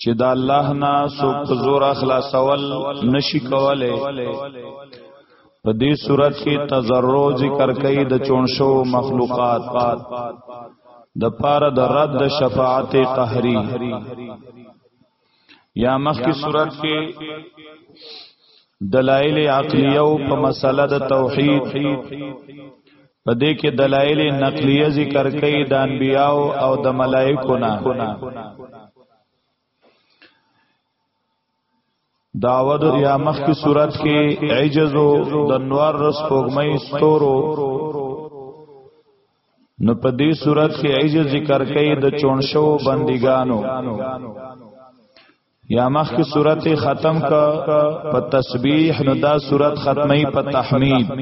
چې دا الله نه څوک په زور خلاصول نشي کوله په دې صورت کې تزرع ذکر کوي د چونشو مخلوقات د پاره د رد شفاعت قهري یا مخکې صورت کې دلائل عقلیه او په مسله د توحید په دې کې دلایل نقلیه ذکر کړي د انبیاو او د ملائکو نه داود یا مخ کی صورت کې عجز او د نور رس پوغمې ستورو نو په دې صورت کې عجز ذکر کړي د چونشو بندګانو یا مخکې صورت ختم کا په تسبیح نو دا صورت ختمي په تحمید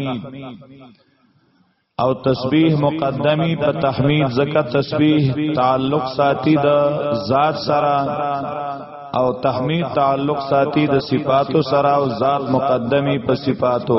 او تسبیح مقدمی په تحمید زکه تسبیح تعلق ساتي د ذات سره او تحمید تعلق ساتي د صفاتو سره او ذات مقدمی په صفاتو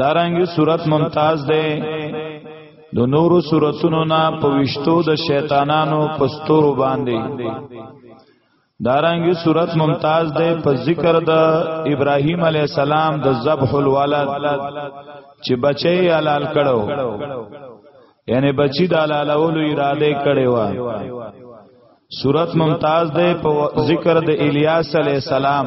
دارنګي صورت ممتاز ده د نورو صورتونو نه په وشتو د شیطانانو پستورو باندې دارنګي صورت ممتاز ده په ذکر د ابراهیم علی السلام د ذبح الولد چې بچي حلال کړو یعنی بچی د حلالولو اراده کړې و صورت ممتاز ده په ذکر د الیاس علی السلام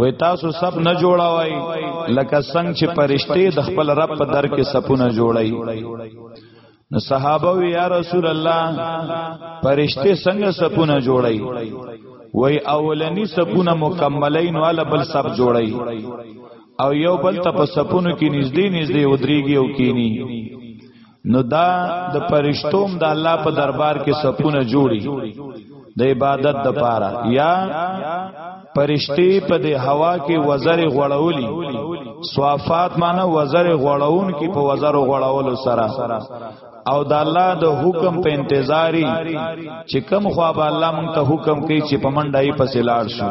وې تاسو سب نه جوړاوي لکه څنګه چې پرشته د خپل رب په در کې سپونه جوړي نو صحابه وی یا رسول الله پرشته څنګه سپونه جوړي وې اولنی سپونه مکملین والا بل سب جوړي او یو بل ته په سپونو کې نږدې نږدې ودرېږي او کینی نو دا د پرشتوم د الله په دربار کې سپونه جوړي د عبادت د پاره یا پرشتي په د هوا کې وزر غړولي صوافات معنی وزر غړون کې په وزر غړول سره او د الله د حکم په انتظاری چې کم خواب الله مونږ ته حکم کوي چې په منډه یې پسې لاړ شو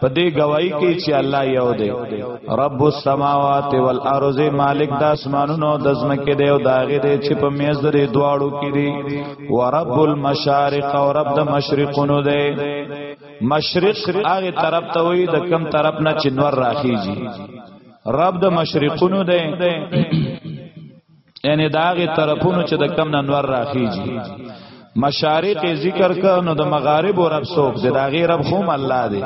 په دې گواہی کې چې الله یو دی رب السماوات والارض مالک د اسمانونو د زمکه دی او داغه دی چې په میز درې دواړو کې دی او رب المشارق او رب د مشرقونو دی مشرق هغه طرف ته وي د کم طرف نه چې نور راخیږي رب د مشرقونو دی یعنی داغه طرفونو چې د کم ننور راخیږي مشارق ذکر ک نو د مغارب او رب سوک دی دا غیر رب خوم الله دی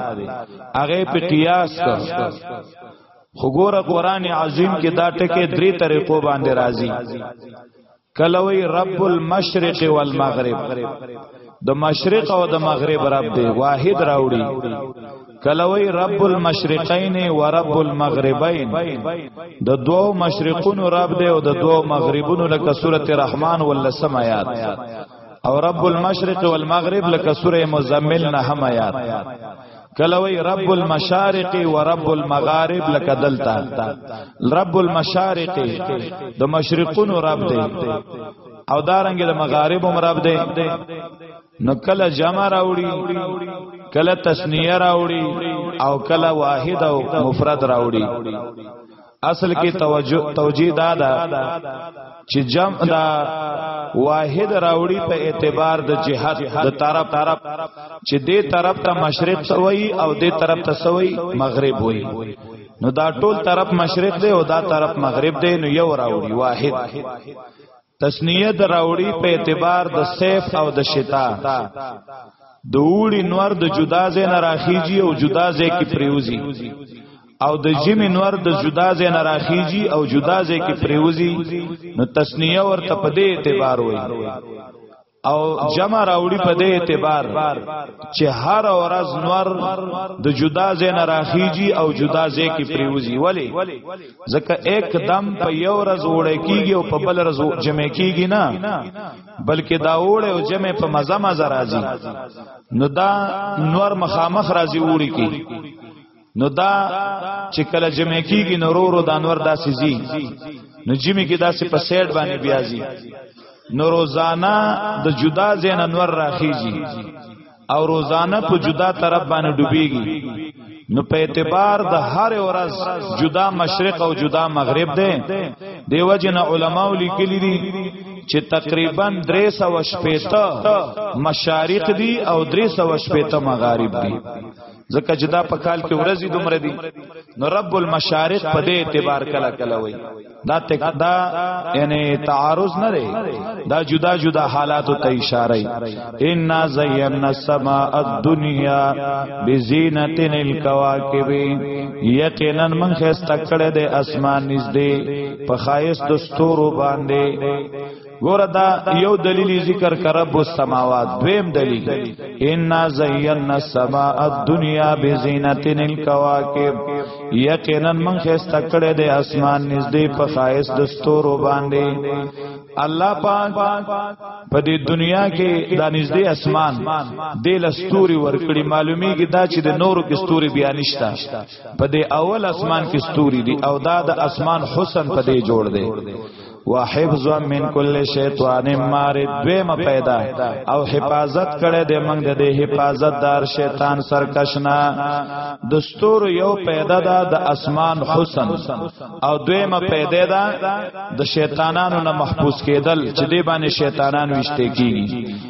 هغه په قیاس ک خو ګوره قران عظیم کې دا ټکه درې طریقو باندې راځي کلوی رب المشرق والمغرب د مشرق او د مغرب رب دی واحد راوړي کلوی رب المشرقین و رب المغربین د دوو مشرقونو رب دی او د دوو مغربونو لکه سوره رحمان ولسم آیات او رب المشرق والمغرب لکه سوره مزمل نه هم آیات کلوی رب المشارق و رب المغارب لکه دلتا رب المشارق د مشرقونو رب دی او دارنګ د مغارب هم رب دی نو کله جمع راوړي کله تسنیه راوړي او کله واحد او مفرد راوړي اصل کې توجه توجیه دا ده چې جمع دا واحد راوړي په اعتبار د جهاد د طرف طرف چې دې طرف ته مشرق سوي او دې طرف ته سوي مغرب وي نو دا ټول طرف مشرق دی او دا طرف مغرب دی نو یو راوړي واحد تسنیه د راوړي په اعتبار د سیف او د شتا د اوړي نور د جدا ځای نه راخیږي او جدا ځای کې پریوزي او د جمی نور د جدا ځای نه راخیږي او جدا ځای کې پریوزي نو تسنیه ورته په دې اعتبار وایي او جمع راوړي په دې اعتبار چې هر ورځ نور د جدا زین راخیږي او جدا زې کې پریوزي ولی ځکه یک دم په یو ورځ وړه کیږي او په بل ورځ جمع کیږي نه بلکې دا وړه او جمع په مزه مزه راځي نو دا نور مخامخ راځي وړي کې نو دا چې کله جمع کیږي نورورو د انور داسې زی نو جمع کې داسې په سیټ باندې بیا زی نو روزانه د جدا زین انور راخیږي او روزانه په جدا طرف باندې ډوبېږي نو په اعتبار د هر ورځ جدا مشرق او جدا مغرب ده دیو جن علماء لیکلی دي چې تقریبا 300 شپېته مشارق دي او 300 شپېته مغارب دي ځکه چې دا په کال کې ورځې دومره دي نو رب المشارق په دې اعتبار کله کله وای دا تک دا یعنی تعارض نه دی دا جدا جدا حالاتو ته اشاره ای ان زینا السماء الدنیا بزینت الکواکب یقینا من خسته کړه د اسمان نږدې په خایست ستورو باندې ګوره دا یو دلیل ذکر کر رب السماوات دویم دلیل ان زینا السماء الدنیا بزینت الکواکب یقینا من خسته کړه د اسمان نږدې په خایس د ستورو باندې الله پاک په دې دنیا کې د نږدې اسمان د لستوري ورکړي معلومیږي دا چې د نورو کې ستوري بیا نشته په دې اول اسمان کې ستوري دي او دا د اسمان حسن په دې جوړ دی وحفظ من کل شیطان مارد دویم پیدا او حفاظت کړي د موږ د حفاظت دار شیطان سرکشنا دستور یو پیدا ده د اسمان حسن او دویم پیدا ده د شیطانانو نه محفوظ کېدل چې دی باندې شیطانان وشته کیږي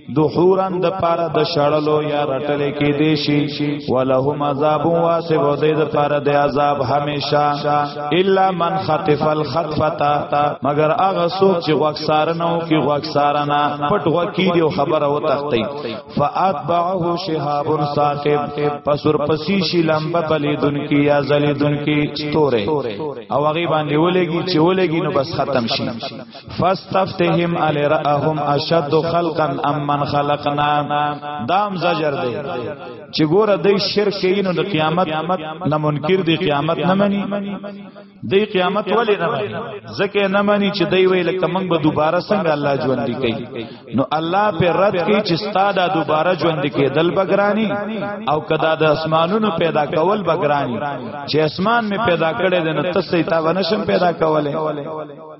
دحورن د پاره د شړلو یا رټل کې دی شي ولهم عذاب واسب او د پاره د عذاب همیشه الا من خطف الخطفتا مگر هغه څوک چې وکسار نه او کې وکسار نه پټ وکی دی خبره او تختی فاتبعه شهاب ثاقب پسور پسی شي لمبه بلی دن کی یا زلی دن کی ستوره او هغه باندې ولګي چې ولګي نو بس ختم شي فاستفتهم الرهم اشد خلقا ام من خلقنا دام زجر دی چې ګوره د شرک کینو د قیامت نه منکر دی قیامت نه مني دی قیامت ولی نه مني ځکه نه مني چې دی ویل کمن به دوباره څنګه الله ژوند کوي نو الله په رد کوي چې ستاده دوباره ژوند کېدل بګرانی او کدا د اسمانونو پیدا کول بګرانی چې اسمان می پیدا کړي د نو تسې تا ونشم پیدا کوله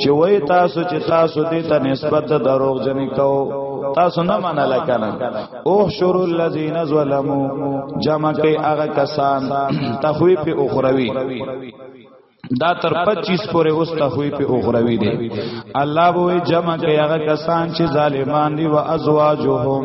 چې وای تاسو چې تاسو دې ته نسبت د دروغ جنې کو تاسو نه منل کنه او شر الذین ظلمو جمع کې هغه کسان تخویف اخروی دا تر 25 پورې اوس تخوی په اخروی دی الله وې جمع کې هغه کسان چې ظالمان دي او ازواجهم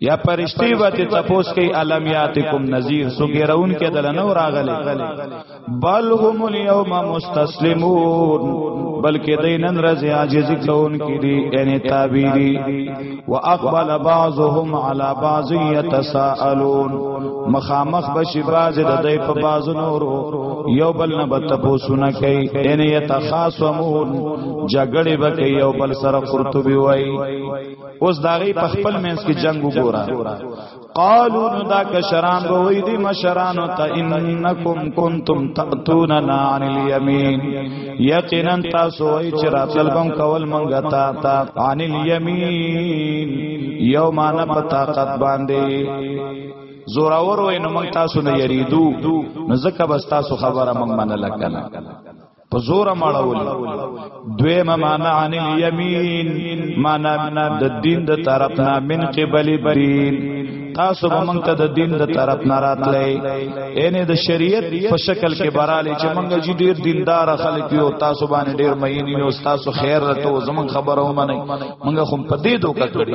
یا پرشتي به ته تپوس کوي الم یاتکم نذیر سو ګرون کې دل نو راغلي بل هم اليوم مستسلمون بلکې دینن رضی عاجز کون کې دي یعنی تابعی واقبل بعضهم على بعض يتساءلون مخامخ بشي باز د دې په باز نورو یو بل نه بت پوسونه کوي ان یتخاصمون جګړه به کوي یو بل سره قرطبي وای اوس داغي په خپل منځ کې جنگ وګورا قالو نو دا کشران به وې دي مشران ته انکم کنتم تاتوننا عن اليمين یقینا تاسو وې چې راتل بم کول منګه تا تا عن اليمين یومان په طاقت باندې زوراور وې نو موږ تاسو نه یریدو نو زکه بس تاسو خبره موږ منل کړه په زور مړول دویم معنا عن الیمین معنا د دین د طرف نه من قبل دین تاسو به مونږ ته د دین د طرف نه راتلې ان د شریعت په شکل کې براله چې مونږ جی ډیر دیندار خلک یو تاسو باندې ډیر مینې یو تاسو خیر راتو زمون خبره ومنه مونږ هم په دې دوکه کړی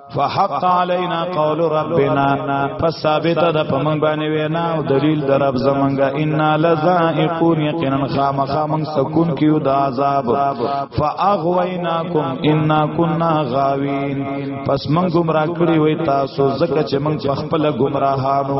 فحق علينا قول ربنا فثابت د پمن باندې وینا او دلیل در رب زمنګا ان لذائقون یقینا خامخا من سکون کیو د عذاب فاغویناکم ان كنا غاوین پس من گمراه کړی وای تاسو زکه چې من خپل گمراهانو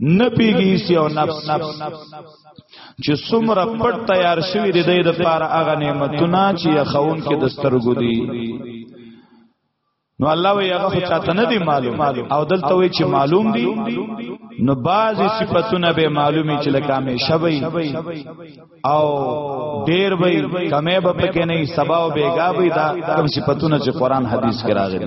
نه پیږي سی او نفس چې څومره پټ تیار شوی دی د لپاره هغه نعمتونه چې خون کې د سترګو دي نو الله وی هغه چاته نه دی معلوم او دلته وی چې معلوم دی نو بعضی صفاتونه به معلومی چې لکه همیشه وي او ډیر وي کمه به پکې نه سبا او بیګا وي دا کوم صفاتونه چې قران حدیث کې راغلي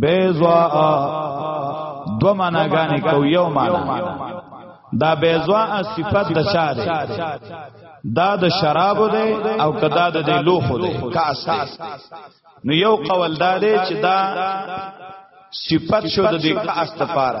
بیزوا دو معنا غانې کو یو معنا دا بیزوا صفت د چا دی دا د شراب دی او کدا د دی لوخو دی کاس دی نو یو قول دا دی چې دا صفت شو د دې کاس لپاره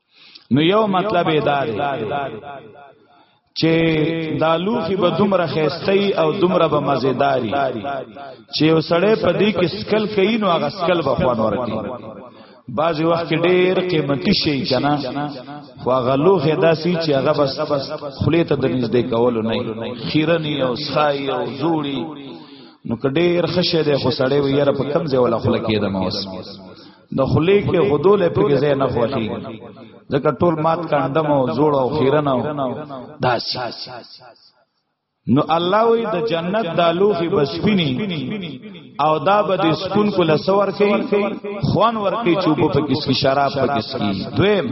نو یو مطلب یې دا دی چې دا لوخي به دومره خېستي او دومره به مزیداری چې یو سړی په دې کې سکل کوي نو هغه سکل به خوان ورکړي بعضی وخت کې ډېر قیمتي شي کنه خو هغه لوخه داسي چې هغه بس خلی ته د نږدې کولو نه خیرنی او سای او جوړي نو کډیر خشه ده خو سړی ویره په کم ځای ولا خلک کېدم اوس نو خلی کې غدول په کې زه نه خوخي ځکه ټول مات کاندم او جوړ او خیرن او داسي نو الله وی د جنت د لوخي بسپینی او دا به د سکون کو لسور کوي خوان ورکی چوبو په کس کی شراب په کس کی دویم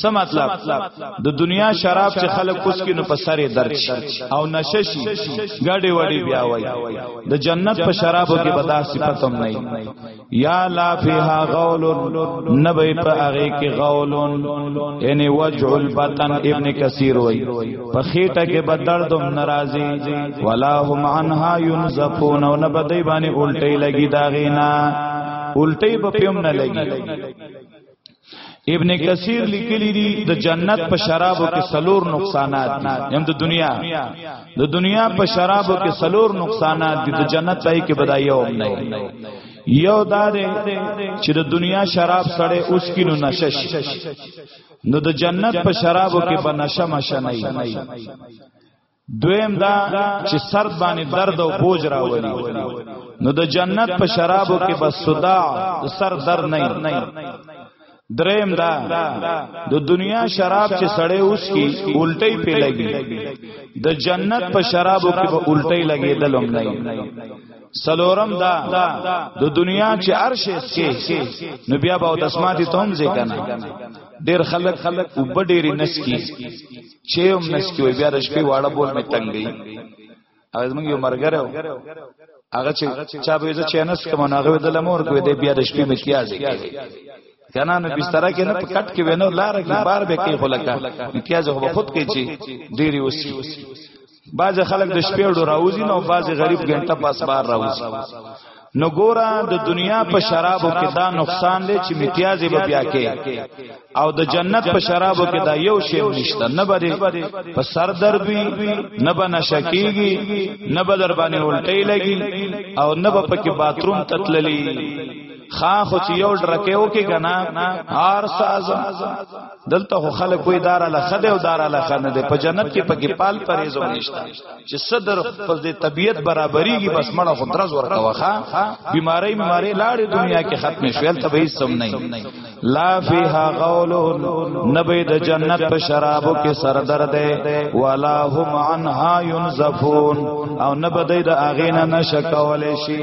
څه مطلب د دنیا شراب چې خلک اوس کې نو په سره درد او نشه شي ګاډي وړي بیا وای د جنت په شرابو کې بدا صفت هم نه یا لا فیها غول نبی په هغه کې غول یعنی وجع البطن ابن کثیر وای په خېټه کې به درد هم ناراضي ولا هم عنها ينزفون او نه بدی باندې الټي لګي داغینا الټي په پیوم نه لګي ابن کثیر لیکلی دی د جنت په شرابو کې سلور نقصانات دي هم د دنیا د دنیا په شرابو کې سلور نقصانات دي د جنت پای کې بدایو هم نه یو دا دی چې د دنیا شراب سړی اوس کې نو نشش نو د جنت په شرابو کې بنشه مشه نه دویم دا چې سر باندې درد او بوج راوړي نو د جنت په شرابو کې بس صدا سر درد نه دریم دا د دنیا شراب چې سړی اوس کی الټی په لګي د جنت په شرابو کې به الټی لګي دلم نه سلورم دا د دنیا چې عرش کې نو بیا به د اسماتي توم ځکنه ډیر خلک خلک وب ډیر نس کی چې هم نشکی وي بیا د شپې واړه بول می تنګ گئی او زمونږ یو مرګره هغه چې چا به زه چینس کوم نو هغه د لمور کوي د بیا د شپې می تیازې کوي کنه نو بستر کې نه پکټ کې وینو لار کې بار به کې خلک نه تیازې خو خود کې چی ډیری وسی بعض خلک د شپې ډو راوځي نو بعض غریب ګنټه پاس بار راوځي نو ګورا د دنیا په شرابو کې دا نقصان دی چې امتیاز به بیا کې او د جنت په شرابو کې دا یو شی نشته نه بری په سر درد وی نه به نشکیږي نه به در باندې الټی لګي او نه به پکې باتروم تتللی خا خو چې یو ډرکه وکي کنه هر ساز دلته خو خلک وې دار له خده او دار له خنه ده په جنت کې پکې پال پرېز ونیشتا چې صدر پر دې طبيعت برابرېږي بس مړه خو درز ورته وخا بيمارۍ بيمارۍ لاړې دنیا کې ختم شول ته به سم نه لا فيها غول نبي د جنت په شرابو کې سردر ده ولا هم عنها ينزفون او نبدې د اغینه نشکول شي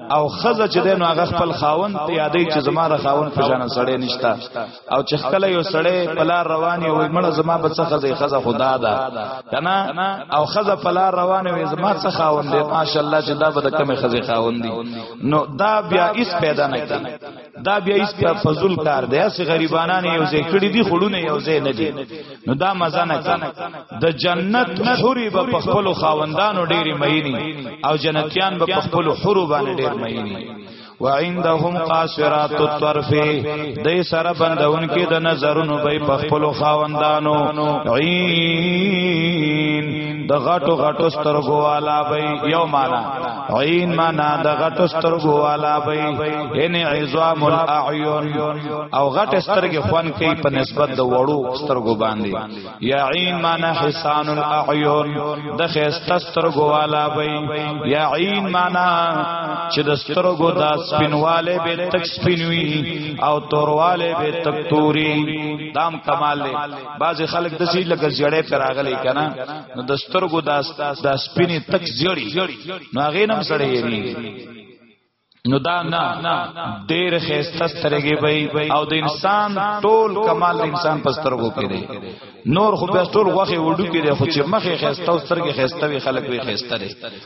او خزه چې دینو هغه خپل خاون ته یادې چې زما د خاون په جان سړې نشتا او چې خپل یو سړې پلا رواني وي مړه زما په څه خزه خزه خدا ده کنه او خزه پلا رواني وي زما څه خاون دې ماشاءالله چې دا به د کمه خزه خاون دي نو دا بیا هیڅ پیدا نه کوي دا بیا ایس په فضل کار دی اس غریبانان یو ځای کړی دی خړونه یو ځای نه دی نو دا مزه نه کوي د جنت حری به په خپل خاوندانو ډېری مېنی او جنتیان به په خپل حرو باندې ډېر مېنی وعندهم قاصرات الطرف دای سره بندون کې د نظرونو به په خپل خاوندانو عین د غټو غټو سترګو والا به یو معنا عین معنا د غټ سترګو والا وي ان عظام الاعین او غټ سترګې خوان کوي په نسبت د وړو سترګو باندې یا عین معنا حسان الاعین د خسته سترګو والا وي یا عین معنا چې د سترګو د سپینواله به تک سپینوي او تورواله به تک توري دام کمال بعض خلک د سې لکه زیړې پر راغلي کنه نو د سترګو داس د سپینې تک زیړی نو هغه نم سړې یری نو دا نه ډېر خيسته سترګې وي او د انسان ټول کمال د انسان په سترګو کې دی نور خو بیا ټول غوخه وډو کې دی خو چې مخې خيسته او سترګې خيسته وي خلک وي خيسته دی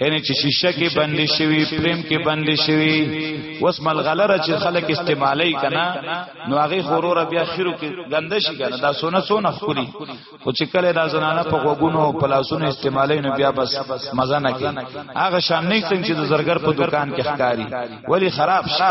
یعنی چې شیشه کې بندې شوی پریم کې بندې شوی وس ملغلره چې خلک استعمالي کنا نو هغه خورور بیا شروع کې ګنده شي کنه دا سونه سونه خوري خو چې کله دا زنانه په غوګونو په لاسونو استعمالي نو بیا بس مزه نه کوي هغه شان نه څنګه چې د زرګر په دکان کې ښکاری ولی خراب شي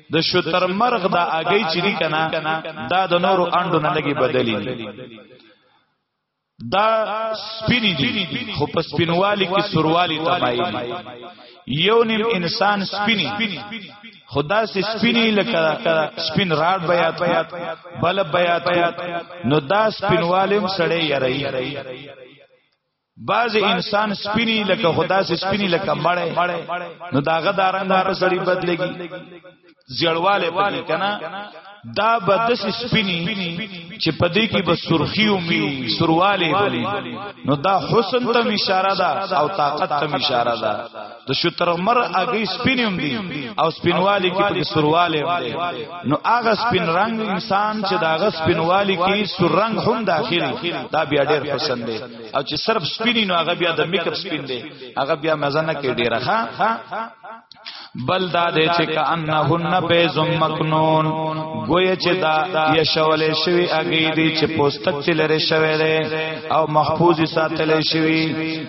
د شتر مرغ دا اگی چې دی کنه دا د نورو انډو نه لګي بدلی دا سپینی دی خو په سپینوالی کې سروالی تمایي یو نیم انسان سپینی خدا سے سپینی لکه سپین راړ بیات بیات بل بیات نو دا سپینوالم سړی یری باز انسان سپینی لکه خدا سي سپینی لکه مړې نو داغه دارنګ په سړی بدلېږي زیړواله پدې کنا دا بدس سپینی چې پدې کې به سرخی ومي سرواله ومي نو دا حسن ته اشاره ده او طاقت ته اشاره ده د شترمر اګي سپینم دي او سپینوالي کې په سرواله هم دي نو هغه سپین رنگ انسان چې دا هغه سپینوالي کې سور رنگ هم داخلي دا بیا ډېر پسند دي او چې صرف سپینی نو هغه بیا د میک اپ سپین دي هغه بیا مزه نه کې ډېر ښه بل دا دې چې کأنهن بیز مکنون گویا چې دا یا شولې شوی اګې دي چې پوستک تلره شوی او محفوظ ساتل شوی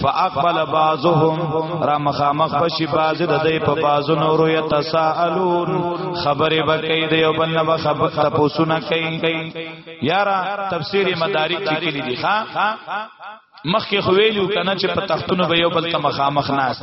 فاقبل بعضهم را مخامخ بشي باز د دې په بازو نورو يتساءلون خبره بکې د یو بل نه خبر تاسو نه کوي یارا تفسیر مدارک کې کلی دي ښا مخکې خویلو کنه چې په تختونو به یو بل ته مخامخ ناس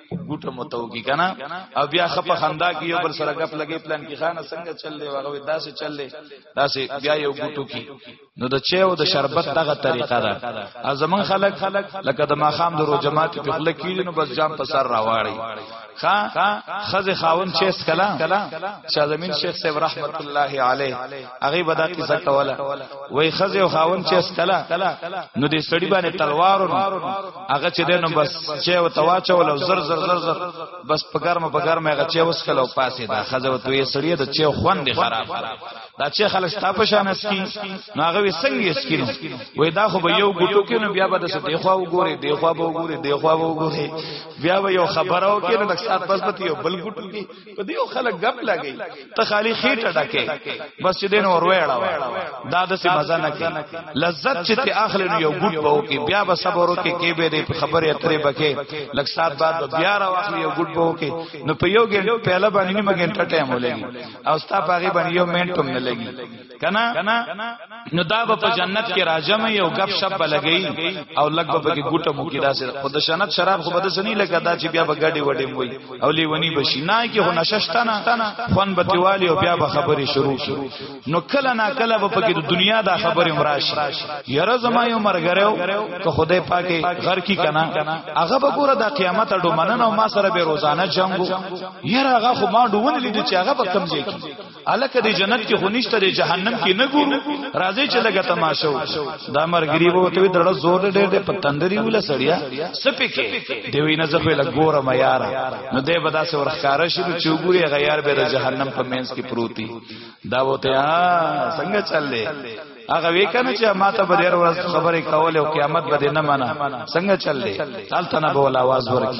ګوټه متو کی کنه او بیا خپ خندا کی یو بل سره غپ لګی پلان کی خانه څنګه چل دی وغه داسې چل دی داسې بیا یو ګوټو کی نو د چه او د شربت دغه طریقه ده ازمن خلق لکه د ماخام د رو جماعت په خلک کیږي نو بس جام په سر راواړي خا خز خاون چیس کلا شاه زمین شیخ صاحب رحمت الله علیه هغه به دا کیسه کوله وای خزه او خاون چې اسکلا نو دې سړی باندې تلوار هغه چې دینو بس چې او تواچول او زر زر زر زر بس په ګرمه په ګرمه هغه چې وسکل او پاسې دا خزه او توې سړی د چې خوند خراب دا چې خلک تاسو شان اسکی نو هغه وي څنګه اسکی نو وای دا خو به یو ګټو کې نو بیا به د څه دی خو وګوري دی خو به وګوري دی خو به وګوري بیا به یو خبرو کې نو د سات پس پتی یو بل ګټو کې په دیو خلک غپ لګي ته خالی خېټه ډکه بس چې دین اور وېړا دا د سي مزه نه کې لذت چې ته اخلي نو یو ګډ بو کې بیا به صبر وکې کې به دې په خبره اترې بکې لک سات بعد بیا را واخلي یو ګډ بو کې نو په یو ګن پهلا باندې نیمه ګنټه ټایم ولګي او ستا پاغي باندې یو منټم نه لګي کنا نو دا په جنت کې راجمه یو غب شپ لګی او لګ په کې ګټه مو کې داسې خود شنت شراب خو بده سنی لګا دا چې بیا بغړې وړې موي او لیونی بشي نه کې هو نششتا نه فن بتوالی او بیا به خبرې شروع شي نو کله نا کله په کې د دنیا دا خبرې مراش یره زما یو مرګرو که خدای پاکه غر کی کنا هغه به ګوره د قیامت اډو مننه او ما سره به روزانه جنگو یره هغه خو ما ډوونه لید چې هغه به کمزې کی الکه دی جنت کې خو نشته دی جهنم کې نه ګورو راځي چې لګه تماشو دا مر غریبو ته درړه زور ډېر ډېر پتندري ولا سړیا سپې کې دی وینه زپې لګور ما یار نو دې بدا سه ورخاره شي چې وګوري غیار به د جهنم په مینس کې پروتي دا وته ها څنګه چللې هغه وی کنه چې ما ته بدر ورځ خبرې کولې او قیامت به نه منه څنګه چللې تالتنه بول आवाज ورکی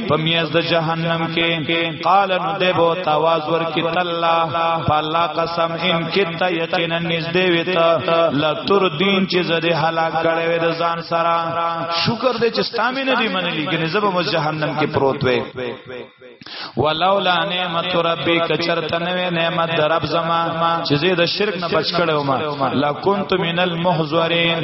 په میز د جهنم کې قال نو دې بو تواز ور کې تلا فلا قسم ان کتا یقینا نږدې وتا لا تر دین چې زده هلاک کړي وې د ځان سره شکر دې چې ستامې نه دی منلې کې زب مو جهنم کې پروت وې ولولا نعمت ربی کچرت نوې نعمت درب زما چې زه د شرک نه بچ کړو ما لا كنت من المحذرين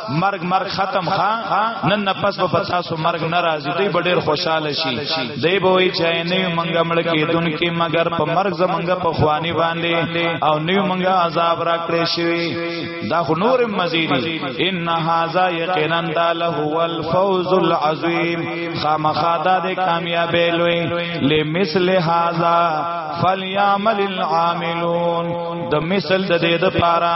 مرګ مرګ ختم خا نن نه پس په تاسو مرګ ناراضي دی ډېر خوشاله شي دی به وي چې نه منګه مړ کېدون کې مگر په مرګ زمنګ په خواني باندې او نه منګه عذاب راکړې شي دا خو نور مزيدي ان هاذا یقینا دا له الفوز العظیم خامخا دا د کامیابې لوي لمثل هاذا فليعمل العاملون د مثل د دې د پاره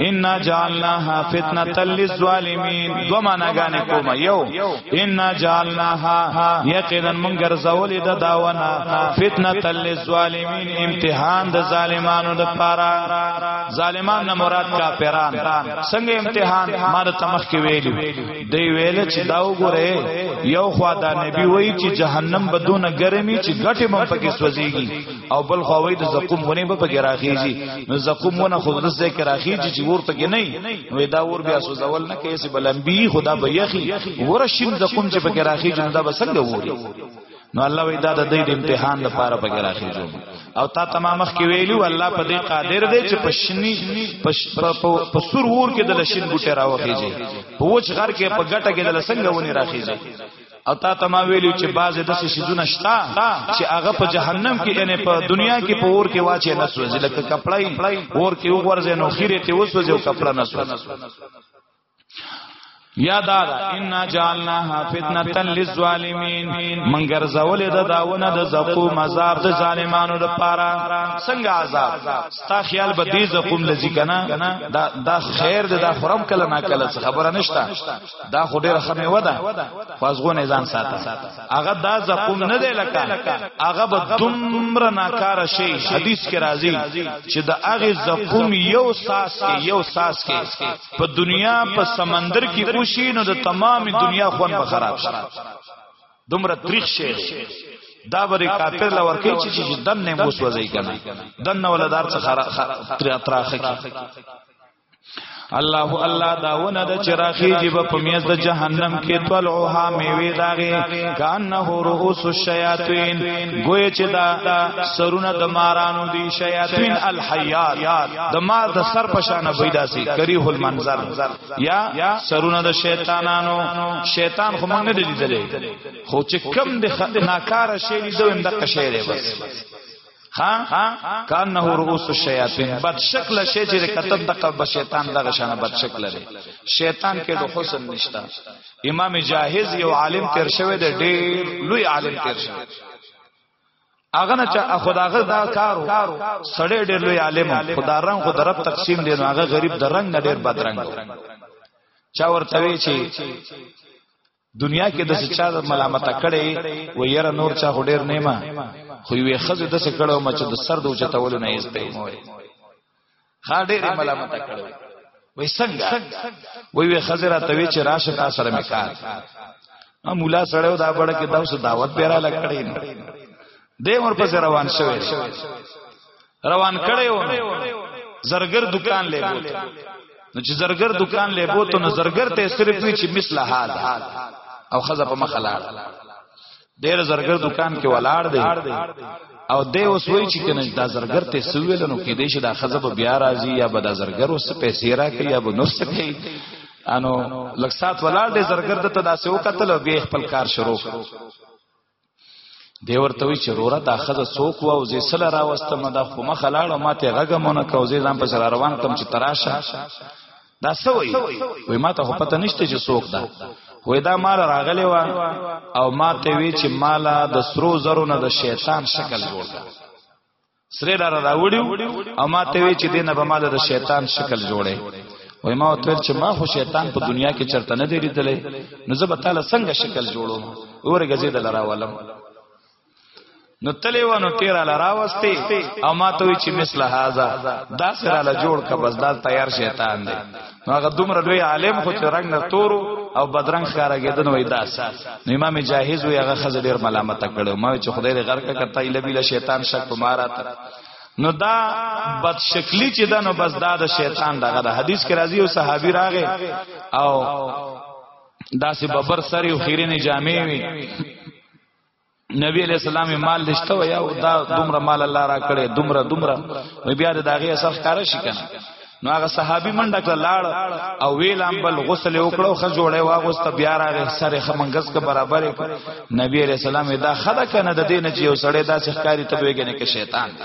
ان جعلناها فتنه للظالمین دو معنا غانې کومه یو ان جعلناها یقینا من ګرځولې د داونه فتنه للظالمین امتحان د ظالمانو د پاره ظالمان نه مراد کافران څنګه امتحان ما د تمخ کې ویلو دی ویل چې دا وګوره یو خوا دا نبی وای چې جهنم بدون ګرمي چې ګټه مم پکې سوځيږي او بل خو وای د زقوم ونه په کې راخیږي نو زقوم ونه خو د ځای کې راخیږي چې ورته کې نه وي دا ور بیا سوزول نه کیسه بلمبي خدا به یخي ورشین زقوم چې په کې راخیږي نو دا بسنګ ووري نو الله وی دا د دې د امتحان لپاره په کې راخې جو او تا تمام مخ کې ویلو الله په دې قادر دی چې پښنی په سور ور کې د لشین بوټه راوخیږي په وچ غر کې په ګټه کې د لسنګ ونی راخیږي او تا ته ما ویلو چې بعضې داسې سيزونه شته چې هغه په جهنم کې یعنی په دنیا کې په اور کې واچې نه سوځي لکه کپړای اور کې وګورځي نو خیره ته وسوځي او کپړه نه سوځي یا دا ان جعلناها فتنه للظالمین منګر زول د داونه د زقو مزاب د ظالمانو لپاره څنګه عذاب ستا خیال به دې زقوم لذي کنه دا دا خیر د دا خرم کله نا کله خبره نشته دا خو ډیره خمه ودا خوازغو نه ځان ساته هغه دا زقوم نه دی لکه هغه به دومره ناکاره شي حدیث کې راځي چې دا هغه زقوم یو ساس کې یو ساس کې په دنیا په سمندر کې کوشي نو د تمام دنیا خون به خراب شي دومره تریخ شي دا بری کافر لور کوي چې دن نه موسوځي کنه دن ولدار څخه تراخه کی الله الله دا ونه د چراخی جب په میز د جهنم کې طلعها میوه داغه کانه رؤوس الشیاطین گوی چې دا سرونه د مارانو دی شیاطین الحیات د مار د سر په شان پیدا سی کریه المنظر یا سرونه د شیطانانو شیطان خو موږ نه لیدلې خو چې کم د ناکاره شی لیدو اندقه شی دی بس ها کانه رؤوس الشیاطین بد شکل شی چې کتب د قلب شیطان دغه شان بد شکل لري شیطان کې د حسن نشتا امام جاهز یو عالم تیر شوی دی ډیر لوی عالم تیر شوی اغه نه چا خداغه دا کارو سړی ډیر لوی عالم خدا رنگ خدا رب تقسیم دی نو هغه غریب د رنگ نه ډیر بدرنګ چا ورته وی چې دنیا کې د چا د ملامت کړي و یره نور چا هډیر نیمه خو یې خزه د څه کړو مچ د سر د چتول نه یې ته مو ها ډېر ملامت کړو وې څنګه وې وې خزره ته وی چې راشه تا سره میکار ا مولا سره دا بڑ کې دا اوس دعوت پیرا لکړې نه دې مور په روان شوې روان کړي و زرګر دکان لې بوت نو چې زرګر دکان لې بوت نو زرګر ته صرف وی چې مثله هاذا او خزه په مخ لاړ ډېر زرګر دکان کې ولاړ دی او دی اوس وی چې کنه دا زرګر ته سویل نو کې دې شه دا خزه به بیا راځي یا به دا زرګر اوس پیسې راکړي یا به نفس کوي انو لکسات ولاړ دی زرګر ته داسې وکتل او بیا خپل کار شروع دی ورته وی چې روره دا خزه څوک و او زی سره راوسته ما دا خو مخ لاړه ما ته غږ مونږ کو زی ځان په سره روان کم چې تراشه دا سوی وی ما ته پته نشته چې څوک ده وی دا مال راغلی و او ما ته وی چې مالا د سرو زرو نه د شیطان شکل جوړ سره را راوړیو او ما ته وی چې دینه به مال د شیطان شکل جوړه وای ما ته چې ما خو شیطان په دنیا کې چرته نه دی لیدلې نو زه به تعالی څنګه شکل جوړو اورګه زید لرا ولم نو تلی و نو تیرا لراوستی او ما توی چی مثل هازا دا سرا لجوڑ که بس دا تیار شیطان دی هغه دومره لوی عالم خو چې رنگ نه تورو او بدرنګ ښکارګیدن وای داس نو امام جاهز وی هغه خزه ډیر ملامت کړو ما چې خدای دې غرق کړتا ایله بیل شیطان شک مارا تا نو دا بد شکلی چې دا نو بس دا د شیطان دغه د حدیث کې راځي او صحابي راغې او داسې ببر سری او خیرنې جامې وي نبی علیہ السلام مال لشته و یا دا دومره مال الله را کړي دومره دومره نو بیا د داغه اثر ښکارا شي کنه نو هغه صحابي منډه کړ لاړ او ویل هم بل غسل وکړو خ جوړه واغوست بیا راغی سره خمنګس کا برابر نبی علیہ السلام دا خدا کنه د دین چې یو سړی دا څخکاری ته ویګنه کې شیطان دی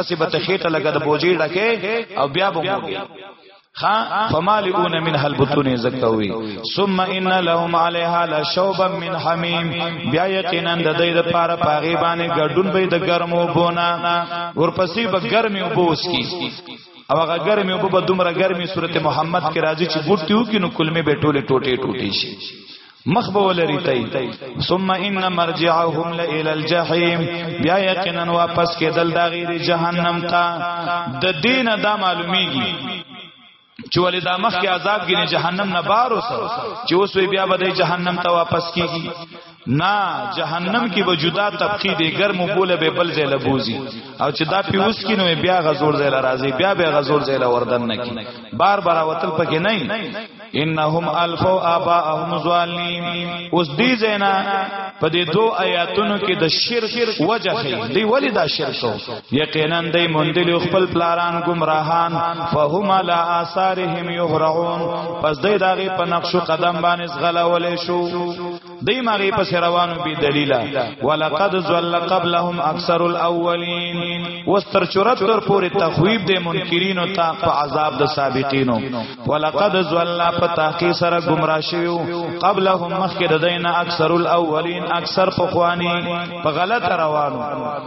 اسی به تخیټه لګه د بوجی ډکه او بیا به موږي خا فمالئون من هل بطون زکوي ثم ان لهم عليها لشوبا من حميم بیا یقینا د دې د پاره پاغي باندې ګډون به د ګرمو بونا ورپسې به ګرمي وبوس کی او هغه ګرمي وب په دومره ګرمي سورته محمد کې راځي چې ګټیو کې نو کلمې به ټوله ټوټه ټوټه شي مخ به ولري تای ثم ان مرجعهم الى الجحيم بیا یقینا واپس کېدل دا غیر جهنم ته د دین دا معلومیږي چې ولې دا مخ کې عذاب کې جهنم نه بار اوسه چې اوس بیا به جهنم ته واپس کیږي نه جهنم کې وجودا طبقه دی ګرمو بوله به بل ځای لبوزي او چې دا پیوس کې نو بیا غزور ځای راځي بیا به غزور ځای وردن نه کی بار بار وتل پکې نه انهم الفو اباهم ظالمین اوس دې زینا په دې دوه آیاتونو کې د شرک وجه خې دی ولی دا شرک یقینا دې مندل خپل پلاران گمراهان فهم علی آثارهم یهرعون پس دې داغه په نقش قدم باندې غلاولې شو دی ماغي پس روانو بي دلیلا ولقد زل قبلهم اکثر الاولین وستر چرت تر پوری تخویب د منکرین او تا په عذاب د سابقینو ولقد زل په تحقیق سره گمراه شویو قبلهم مخکې د دینه اکثر الاولین اکثر په خوانی په غلط روانو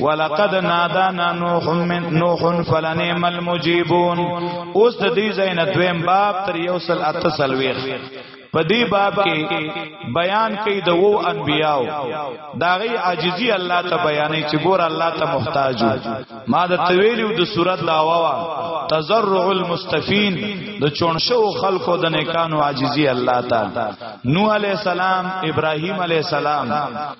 ولقد نادانا نوح من نوح فلنعم المجيبون اوس د دې زین دویم باب تر یو سل اتصل ویخ په دې باب کې بیان کوي د وو انبیاو دا غي عاجزي الله ته بیانې چې ګور الله ته محتاج ما د تویلو د صورت لاوا تزرع المستفین د چونشو خلقو د نیکانو عاجزي الله تعالی نوح علی السلام ابراهیم علی السلام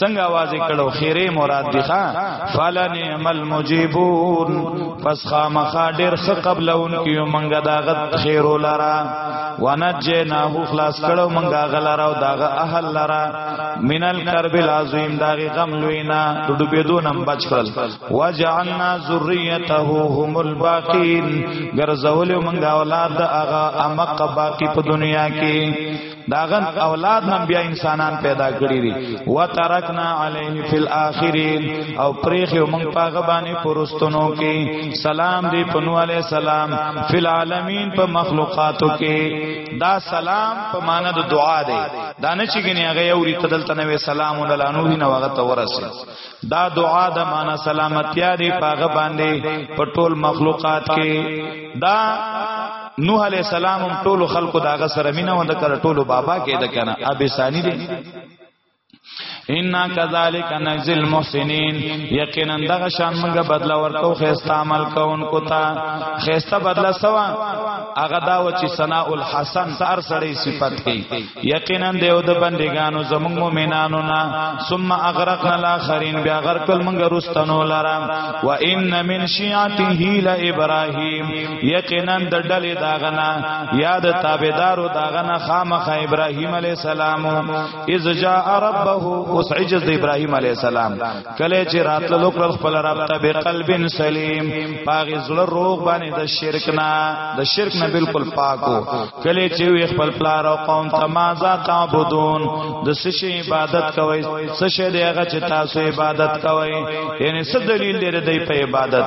څنګه आवाज کړو خیره مراد دی ښا فلن عمل مجيبون پس خامخا ډیر څه قبلون کیو منګه دا غت خیر لرا ونجنا هو خلاص کړو منګه غلرا او داغه اهل لرا منل کرب العظیم داغه غم لوینا ډډو به دو نم بچ کړل وجعلنا ذریته هم الباقین ګرځول منګه اولاد هغه امق باقی په دنیا کې داغن اولاد نن بیا انسانان پیدا کړی دي وترکنا علیه فی الاخرین او پریخو مونږ پاغه باندې پرستونو کې سلام دی پنو علی السلام فی العالمین په مخلوقاتو کې دا سلام په معنی د دعا دی دا نه چې ګنې هغه یو ری تدل تنوي سلام ولانو نه وغه تورسه دا دعا د معنا سلامتیا دی پاغه باندې په ټول مخلوقات کې دا نوح علی السلام هم ټول خلکو دا غسر مینه وند کړ ټول بابا کې د کنه ابي ثاني دی ان کذالک نجزل محسنین یقینا دغه شان موږ بدلا ورکو خيسته عمل کوونکو ته خيسته بدلا سوا هغه دا و چې ثنا الحسن تر سړی صفت کوي یقینا دیو د بندگانو زمون مومنانو نا ثم اغرقنا الاخرین بیا غرقل منګ رستنو لرا و ان من شیعته ل ابراهیم یقینا د ډلې داغنا یاد تابعدارو داغنا خامخ ابراهیم علی السلام اذ جاء ربه اوس عجز د ابراهیم علی السلام کله چې راتل لوکل خپل رب ته به قلب سلیم پاغه زړه روغ باندې د شرک نه د شرک نه بالکل پاکو کله چې وی خپل پلار او قوم ته ما ذا تعبدون د سشي عبادت کوي سشي دغه چې تاسو عبادت کوي یعنی څه دلیل لري د عبادت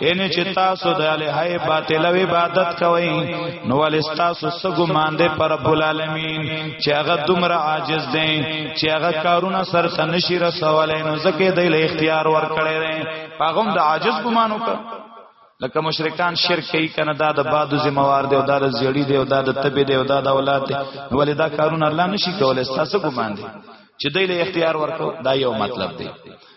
ان چې تاسو د الہی باطل او عبادت کوئ نو ول تاسو سګمان دې پر رب العالمین چې هغه دومره عاجز دي چې هغه کارونه سر سنشي رسولای نو زکه دې له اختیار ور کړی دی هغه د عاجز ګمان وکړ لکه مشرکان شرک کوي کنه دا د بادو ذمہوار دی او دا د زیړی دی او دا د تبه دی او دا د اولاد دی ولې دا کارونه الله نشي کولای تاسو ګمان دي چې دې له اختیار ورکو دا یو مطلب دی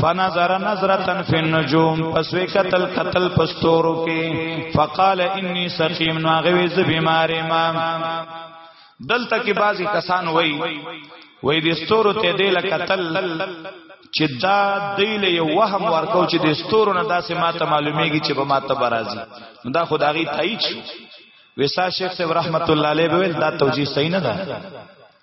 فنظر نظرتن فی النجوم پس وی قتل قتل پستورو کې فقال انی سقیم نو هغه وی ز بیمار ما دلته کې بعضی کسان وای وای د ستورو ته دی لکتل چې دا دیل یو وهم ورکو چې د ستورو نه داسې ماته معلومیږي چې به ماته برازي دا خدایي تایید شو وسا شیخ صاحب رحمت الله علیه ویل دا توجیه صحیح نه ده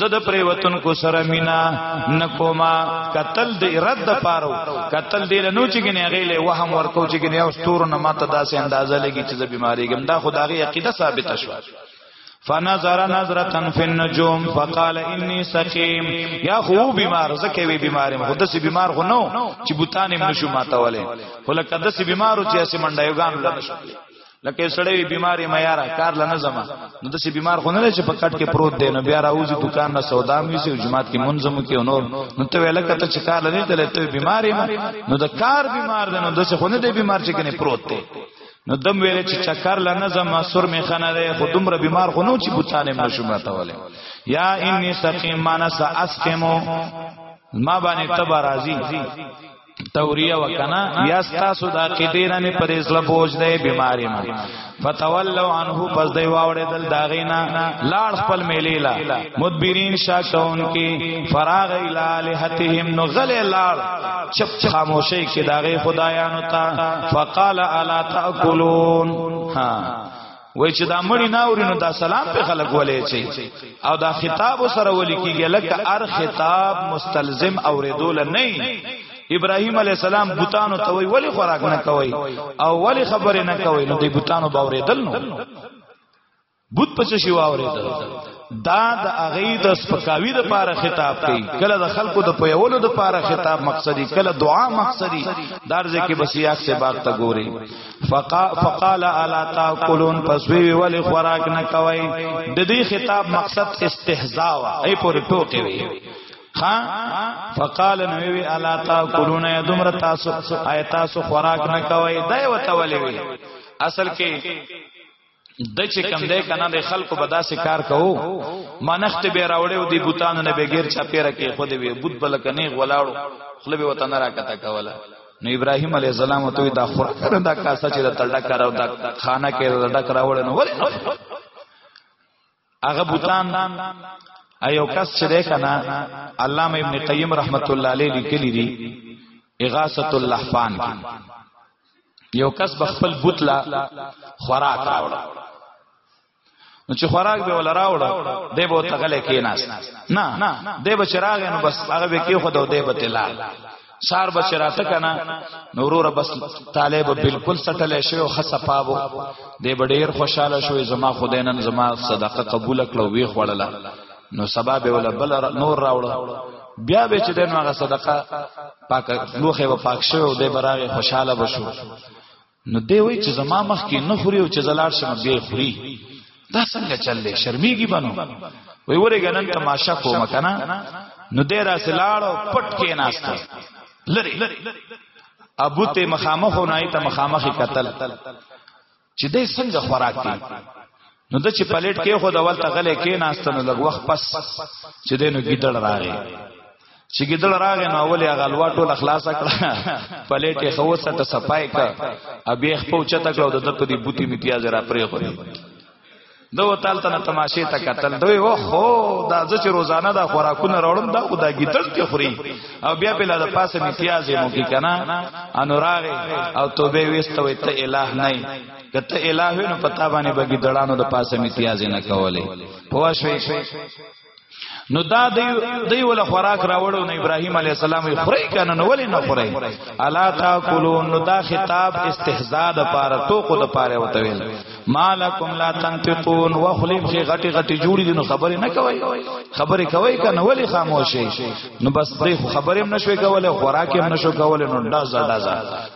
زد پریوتن کو سره مینا نکوما قتل دی رد د پارو قتل دی له نو چې ګنې غیله وهم ورکو چې ګنې او ستور نه ماته داسې اندازه لګی چې د بیماری ګم دا خدای عقیده ثابت شو فنظر نظرتن فی النجوم فقال انی سقیم یا خو بیمار زکه وی بیمارم خود سی بیمار خو نو چې بوتانم نشو ماته وله خلک دسی بیمارو چې اسې منډایوګان لنشو لکه سړی بیماری ما یارا کار لنه زما نو دسی بیمار خو نه چې په کټ کې پروت دی نو بیا راوځي دکان نه سودا مې سي جمعات کې منظم کې نور نو ته ویل کته چې کار لنه تل ته بیماری ما نو د کار بیمار دی نو دسی خو نه دی بیمار چې کنه پروت دی نو دم ویل چې چکر لنه زما سر می خنه دی خو دومره بیمار خو نو چې بوتانه مشومه تاوله یا انی سقیم مانس اسکمو ما باندې تبرازی توریه وکنا بیا تاسو د عقیدې نه می پرې زړه بوج دی بیماری ما فتولوا عنه پس دی واوړې دل داغینا لاړ خپل میلې لا مدبرین شاکون کی فراغ الالهتهم نو غل لاړ چپ چپ خاموشی کی داغه خدایانو ته فقال الا تاکلون ها وای چې دا مړی ناوري نو دا سلام په خلق ولې چي او دا خطاب سره ولې کیږي لکه ار خطاب مستلزم اوریدول نه ابراهيم عليه السلام بوتانو ته وی ولی خوراک نه کوي او ولی خبره نه کوي نو دی بوتانو باورې دل نو بوت پس شي واورې دل دا د اغه د سپکاوی د پاره خطاب کوي کله د خلکو د پیولو د پاره خطاب مقصدی کله دعا مقصدی دارځه کې بس یاک سے باغ ته ګوري فقا فقال الا تاكلون پس وی ول خوراک نه کوي د دې خطاب مقصد استهزاء وا ای پورې ټوکې وي خا فقال نووی الا تاكلون یا دمر تاسو آیتاسو خوراک نه کوي دای وتولې وي اصل کې د چې کم دی کنه د خلکو به داسې کار کوو منخت به راوړیو دی بوتانو نه بغیر چا پیره کې خو دی بوت بلک نه غلاړو خلبه وطن راکته کوله نو ابراهيم عليه السلام ته دا خور کړه دا کاسه چې د تړډک راو دا خانه کې د ډک راوړ نو ولې هغه بوتان ایو کس چې ده کنه علامه ابن قیم رحمت الله علیه لیکلی دی اغاثه اللحفان کې یو کس بخپل بوتلا خوراک راوړ نو چې خوراک به ولا راوړ دی به تغله کې ناس نه دی به چراغ نو بس هغه به کې خو دی به تلال سار بچ راته کنا نورور بس طالب بالکل سټل شوی او خصه پاو دې ډېر خوشاله شوی زما خدینن زما صدقه قبول کړو وی خوړله نو سبب ولا بل نور راوړو بیا به چې دین هغه صدقه پاک لوخه و پاک شوی او دې براغه خوشاله بشو نو دی وای چې زما مخ کې نه خوري او چې زلار شم بیا خوري دا څنګه چل دی شرمېږي بنو وای ورګه نن تماشا کوم کنه نو دی را سلاړو پټ کې ناشته لری ابو ته مخامخ نه ته مخامخ قتل چې دې څنګه خوراک کوي نو د چې پلیټ کې خو د ولته غلې کې ناستنو لګ وخت پس چې دینو ګیدړ راغی چې ګیدړ راغی نو اول هغه الوا ټول خلاص کړه پلیټ یې خو سره صفای کړ ابي خپل چته کړو د په دې بوتي میتیاز را پرې خو دو تال ته تماشې ته قتل دوی و خو دا ځکه روزانه دا خوراکونه راوړم دا خدا ګیدړ ته خوري او بیا په لاده پاسه میتیاز یې مو کې کنه انوراغه او توبه وستوي ته الہ نه کته الہوی نو پتا باندې بګی دړانو د پاسه امتیاز نه کولې پوه شوي نو دا دی دی ول خوراک راوړو نو ابراهيم عليه السلام یې خوري کنه نو ولې نه خوري الا تاکلون نو دا خطاب استهزاء د پاره ټوکو د پاره وته ویل مالکم لا تنطقون وخلیم شي غټي غټي جوړي دي نو خبرې نه کوي خبرې کوي کنه ولې خاموشي نو بس دې خبرې هم نشوي کوله خوراک هم نشو کوله نو دا زړه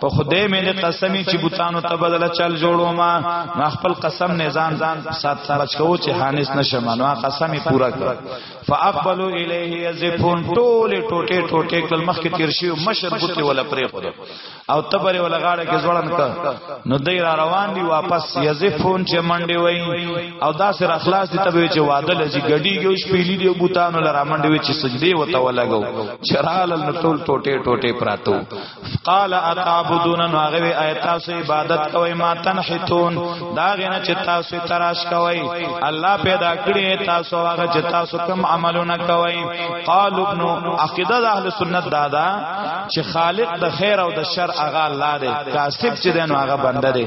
په خدای مې د قسمی چې بوتانو ته بدل چل جوړو ما ما خپل قسم نه ځان ځان سات سرچ کوو چې حانس نشم نو قسمی پورا کړ فاقبلوا الیه یزفون ټول ټوټه ټوټه کل مخ کې تیر شي مشر بوت ولا پرې خو او تبره ولا غاړه کې ځوړن کړ نو دای را روان دي واپس یزفون چې منډي وای او دا سر اخلاص دي تبه چې وادل چې ګډیږي او شپېلې دی بوتانو لرا منډي چې سجدي وته ولګو چرال نو ټول ټوټه ټوټه پراتو قال اتعبدون نو هغه وی آیت تاسو عبادت کوي ما تنحتون دا غنه چې تاسو تراش کوي الله پیدا کړی تاسو هغه چې تاسو کوم عملونه کوي قال ابن عقیده اهل سنت دادا چې خالق د خیر او د شر هغه الله دی کاسب چې دین هغه بنده دی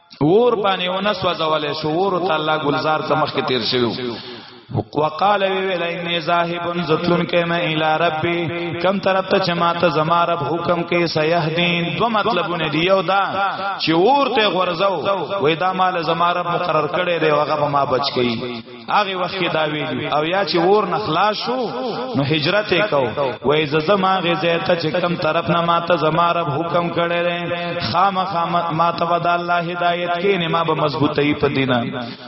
ور باندې ونه سوځولې شو ور ته الله گلزار ته مخ کې تیر شوی وقال وی ویل انی ذاهب زتلن کما الی ربی کم طرف ته چماته زما رب حکم کې سیهدین دو مطلبونه دی یو دا چې ورته غرزو وې دا مال زما رب مقرر کړي دی هغه ما بچ کړي هغه وخت کې دا ویلو او یا چې ور نه خلاص شو نو هجرت کو وای ز زما غزه ته چې کم طرف نه ماته زما رب حکم کړی دی خامخ ماته ود الله هدایت کې نه ما به مضبوطی په دینه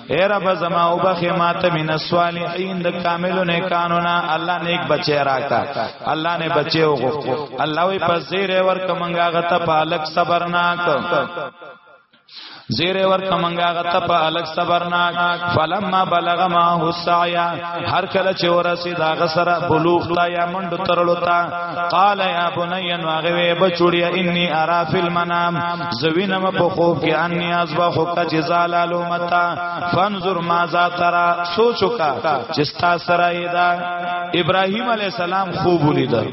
اے رب زما او بخې ماته من الصالحین د کاملو نه قانونا الله نیک بچی راکا الله نه بچی وغوښت الله وی پزیره ور کمنګا غته پالک صبرناک زیر ورک منګا غته په الګ صبرناک فلما بلغ ما حسایا هر کله چې ورسی دا غسر بلوغ تا یا منډ ترلو تا قال یا بنی نو غوی بچوړی انی ارا فی المنام زوینم په خوب کې انی ازبا خو کا جزالالو متا فانظر ما ذا ترا سوچو کا چې ستا سره دا ابراهیم علی السلام خوب ولیدل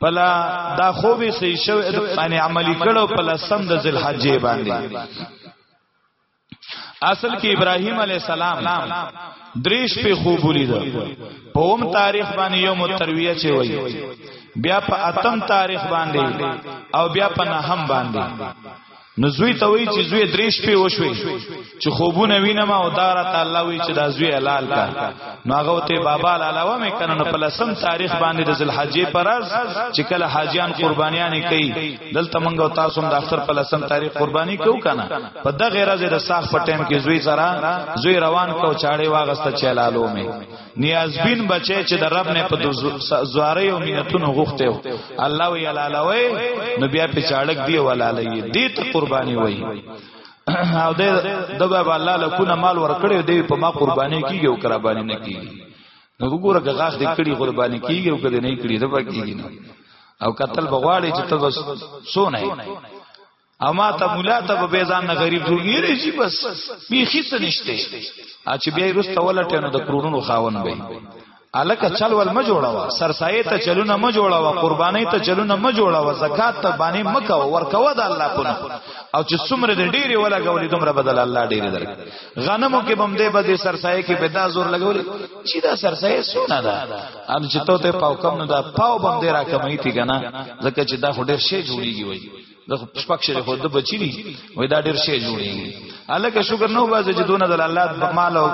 پلا دا خو به صحیح شو باندې عملی کړو پلا سم د ذل حجې باندې اصل کې ابراهیم علی السلام دریش په خوب ولید په اوم تاریخ باندې یو مترویه چي وای بیا په اتم تاریخ باندې او بیا په نهم باندې نو زوی ته وی چې زوی درې شپې وشوي چې خوبونه وینم او دا را تعالی وی چې دا زوی حلال کا نو هغه ته بابا علاوه مې کنه نو په لسم تاریخ باندې د ذل حجې پرز چې کله حاجیان قربانیان کوي دلته موږ او تاسو هم د اختر په لسم تاریخ قرباني کو کنه په دغه راز د ساخ په ټیم کې زوی سره زوی روان کو چاړې واغسته چلالو مې نیازبین بچی چې د رب نه په زوارې او مینتونو غوښته و الله وی علالوي نو بیا په چاړک دی ولالي دې ته قرباني وای او د دغه الله له کو نه مال ورکړي دی په ما قرباني کیږي او قرباني نه کیږي نو وګوره غاښ دې کړي قرباني کیږي او کله نه کړي دا پکې نه او قتل بغواړي چې ته بس سونه اما ته مولا ته به بیزان نه غریب جوړ نه رشي بس بي خیس نشته ا چې بیا رست ولټه نو د کرونو خاون وي الکه چل ول ما جوړاوا سرسایه ته چلونه ما جوړاوا قربانای ته چلونه ما جوړاوا زکات ته باندې مکه ورکوا د الله پونه او چې څومره دې ډېری ولا غولې دومره بدل الله ډېری درک غنمو کې بم دې بده سرسایه کې بدا زور لګولې چې دا سرسایه سونه ده ان چې ته پاو کم نه دا پاو بم دې را کمې تي کنه زکه چې دا خډیر شی جوړیږي وای د شپږ شری خو د بچی دي وای دا ډیر شی جوړي الکه شکر نو بازه چې دونه د الله په مال او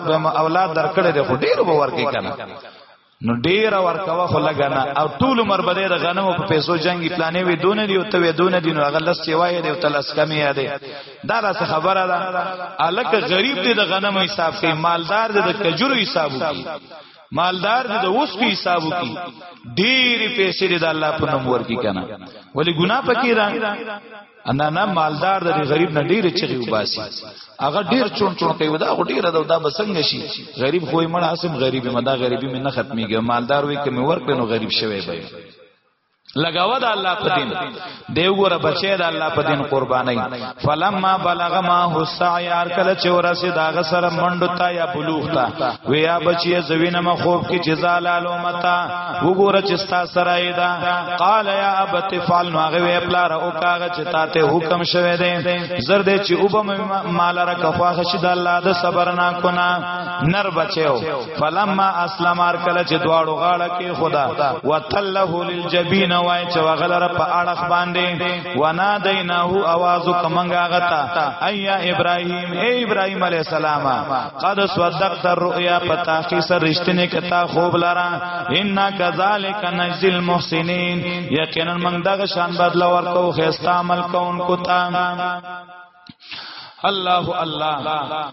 اولاد درکړې ده خو ډیر به ورکی کنه نو ډیر ورکوا خو لګنه او ټول عمر به د غنمو په پیسو جنگي پلانې وي دون دی او ته وي دون دی نو هغه لس چې وای دی او تلس کمی دی دا راس خبره ده الکه غریب دی د غنمو حساب کوي مالدار دی د کجورو حساب کوي مالدار دې د اوس په حسابو کې ډېری پیسې دې د الله په نوم ورکی کنه ولی ګناه پکې را انا نه مالدار د غریب نه ډېر چغي وباسي هغه ډېر چون چون کوي دا غو ډېر دا بسنګ شي غریب خو یې مړ حاسم غریب مدا غریبي مې نه ختميږي مالدار وي کې مې ورکړنو غریب شوی به لګاوه د الله په دین دی وګوره بچی د الله په دین قربانای فلما بلغ ما حسای ار کله چې ورسه داغه سره منډو تا یا بلوغ تا ویا بچی زوینه ما خوب کې جزالالو متا وګوره چې ستا سره ایدا قال یا ابت فعل نو هغه وی پلار او کاغه چې تا ته حکم شوه دی زر دې چې وب مال را کفاخ شد الله د صبر نا کنا نر بچو فلما اسلم ار کله چې دواړو غاړه کې خدا وتله للجبین وای چې وغلره په اړه باندې ونا دینه आवाज کمنګا غتا ایا ابراهیم اے ابراهیم علی السلام قد صدقت الرؤیا پتا کی سر رښتینه کتا خوب لرا ان کذالک نجزل محسنین یقینا من دغه شان بدل ورکو خستا عمل کون کو تا الله الله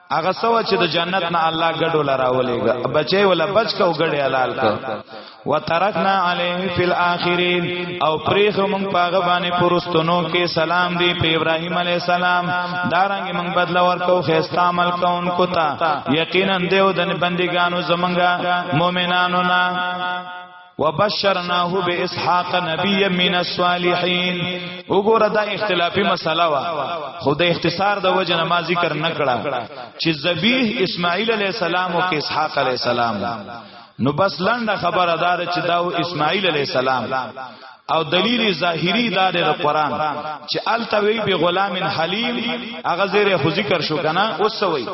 هغه سو چې د جنت نه الله ګډو لراولېګا بچي ولا بچ کو ګډي حلال کو وترکنا علیه فی الاخرین او پریخ مونږ پاغه باندې پرستونو کې سلام دی په ابراهیم علی السلام دارنګ مونږ بدل ورکو خيستا عمل کون کو تا یقینا دیو د بندګانو زمونږه مؤمنانو نه وبشرناه باسحاق نبي من الصالحين وګوره دا اختلافي مسله وا خو د اختصار د وجه نه ما ذکر نکړه چې ذبیح اسماعیل علی السلام او اسحاق علی السلام نو بس لنډه خبره دار چې دا اسماعیل علی السلام او دلیل ظاهری دا د قران چې التوی به غلام حلیم هغه زیره خو ذکر شو کنه اوس وی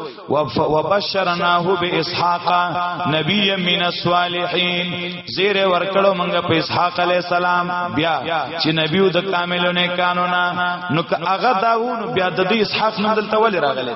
وبشرناه باسحاق نبی من الصالحین زیره ورکړو مونږه په اسحاق علی السلام بیا چې نبیو د کاملونه قانونا نو هغه داو بیا د اسحاق نن دلته ول راغلی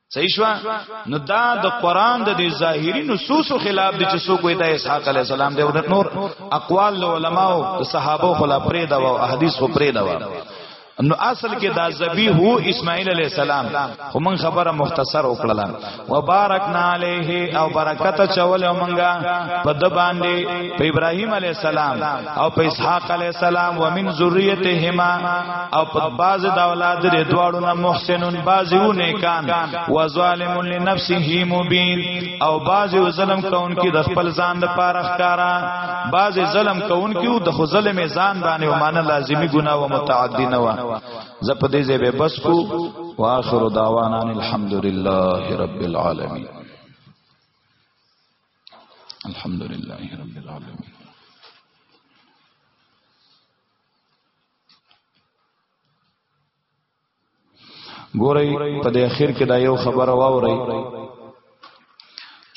صحیح شو نو دا د قران د دې ظاهري نصوص خلاف دي چې څوک وي د اسحاق علی السلام دی او د نور اقوال د علماو د صحابه خلا پرې دا او احادیث خو پرې دا نو اصل کې دا زبی هو اسماعیل علی السلام خو من خبره مختصر وکړه و بارکنا علیه او برکت چول منګه په د باندې په ابراهیم علی السلام او په اسحاق علی السلام ومن ذریتهما او په باز د اولاد لري دواړو نه محسنون بازو نیکان و ظالم لنفسه مبین او باز ظلم کوونکی د خپل ځان لپاره ښکارا باز ظلم کوونکی د خو ظلم ځان باندې او معنی لازمی ګناه او متعدی نه و ز په دې ځای به بس کو واخر دعوانا الحمدلله رب العالمین الحمد لله رب العالمين ګورئ په د اخر کې دا یو خبر واورئ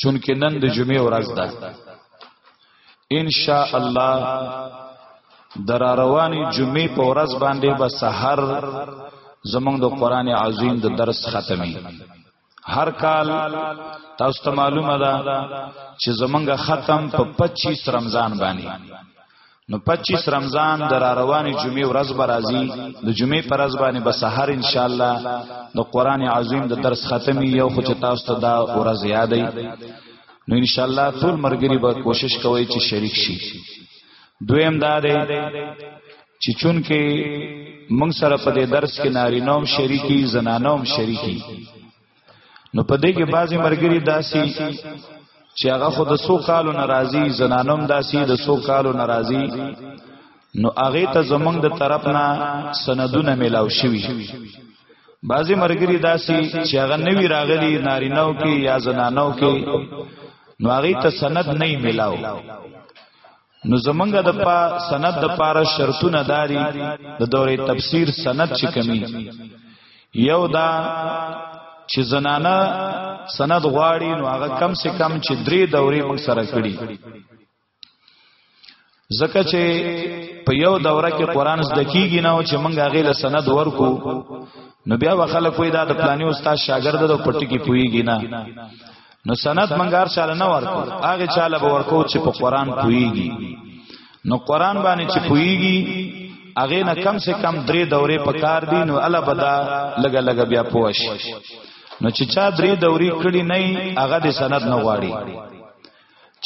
چونکه نن د جمعې ورځ ده ان شاء الله در رواني جمعې په ورځ باندې به سحر زمونږ د قران عظیم د درس ختمي هر کال تاسو ته معلومه ده چې زمونږ ختم په 25 رمضان باندې نو 25 رمضان در روانې جمعې ورځ به راځي د جمعې پر ورځ باندې به سحر ان شاء الله د قران عظیم د درس ختمي یو خو چې تاسو ته دا ورځ یادې نو ان شاء الله ټول مرګري به کوشش کوي چې شریک شي دویم دا دی چې چون کې موږ سره په دې درس کې نارینوم شریکی زنانوم شریکی نو په دې کې بعضی مرګري داسي چې هغه خود د سو کالو ناراضي زنانوم داسي د سو کالو ناراضي نو هغه ته زمنګ د طرف نه سندونه ملاو شوي بعضی مرګري داسي چې هغه نوی راغلي نارینو کې یا زنانو کې نو هغه ته سند نه ملاو نو زمونږ د پا سند د پاره شرطونه داري د دورې تفسیر سند چې کمی یو دا چې زنانه سند غواړي نو هغه کم سے کم چې درې دورې موږ سره کړي زکه چې په یو دوره کې قران زده کیږي نه او چې موږ هغه له سند ورکو نو بیا وخلک وې دا د پلاني استاد شاګرد د پټي کې پويږي نه نو سند منګار چاله نه ورکو هغه چاله به ورکو چې په قران پويږي نو قران باندې چې پويږي هغه نه کم سے کم درې دورې پکار دي نو الله بدا لګا لګا بیا پوښ نو چې چا درې دورې کړي نه هغه د سند نه غواړي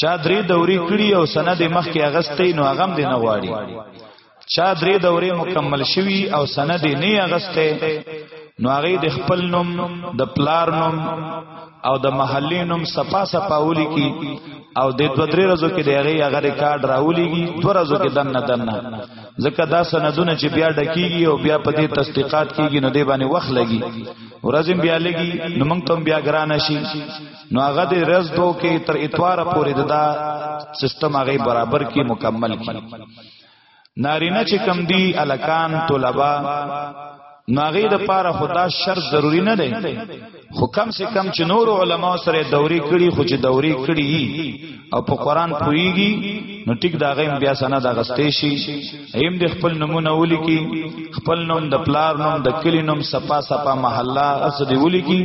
چا درې دورې کړي او سند مخ کې اغستې نو هغه هم دې نه غواړي چا درې دورې مکمل شوي او سند یې نه اغسته نو هغه د خپل نوم د پلار نوم او د محلي نوم صفا صفا ولیکي او د دوه درې ورځو کې د هغه هغه ریکارډ راولېږي دوه ورځو کې دنه دنه ځکه دا سندونه چې بیا ډکیږي او بیا په دې تصدیقات کیږي نو دې باندې وخت لګي ورځم بیا لګي نو موږ ته بیا ګران شي نو هغه د ورځ دوه کې تر اتوار پورې دا سیستم هغه برابر کې مکمل کړي نارینه چې کم دی الکان طلبه ناغي د پاره خدا شرط ضروری نه دی خو کم سے کم چې نور علما سره دوري کړي خو چې دوري کړي او په قران پويږي نو ټیک دا غیم بیا سنه د غستې شي ایم د خپل نمونه ولیکي خپل نوم د پلار نوم د کلی نوم صفا صفا محله اس دی ولیکي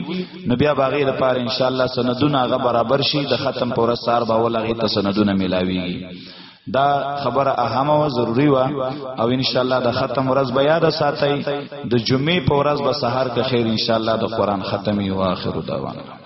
نو بیا باغې د پاره ان شاء الله سندونه غ برابر شي د ختم پر سار به ولغه ته سندونه ملاويږي دا خبره اهمه او ضروری وا او ان شاء الله د ختم ورځ به یاد ساتي د جمعې په ورځ به سحر کې خیر ان شاء الله د قران ختمي او اخر دعوانا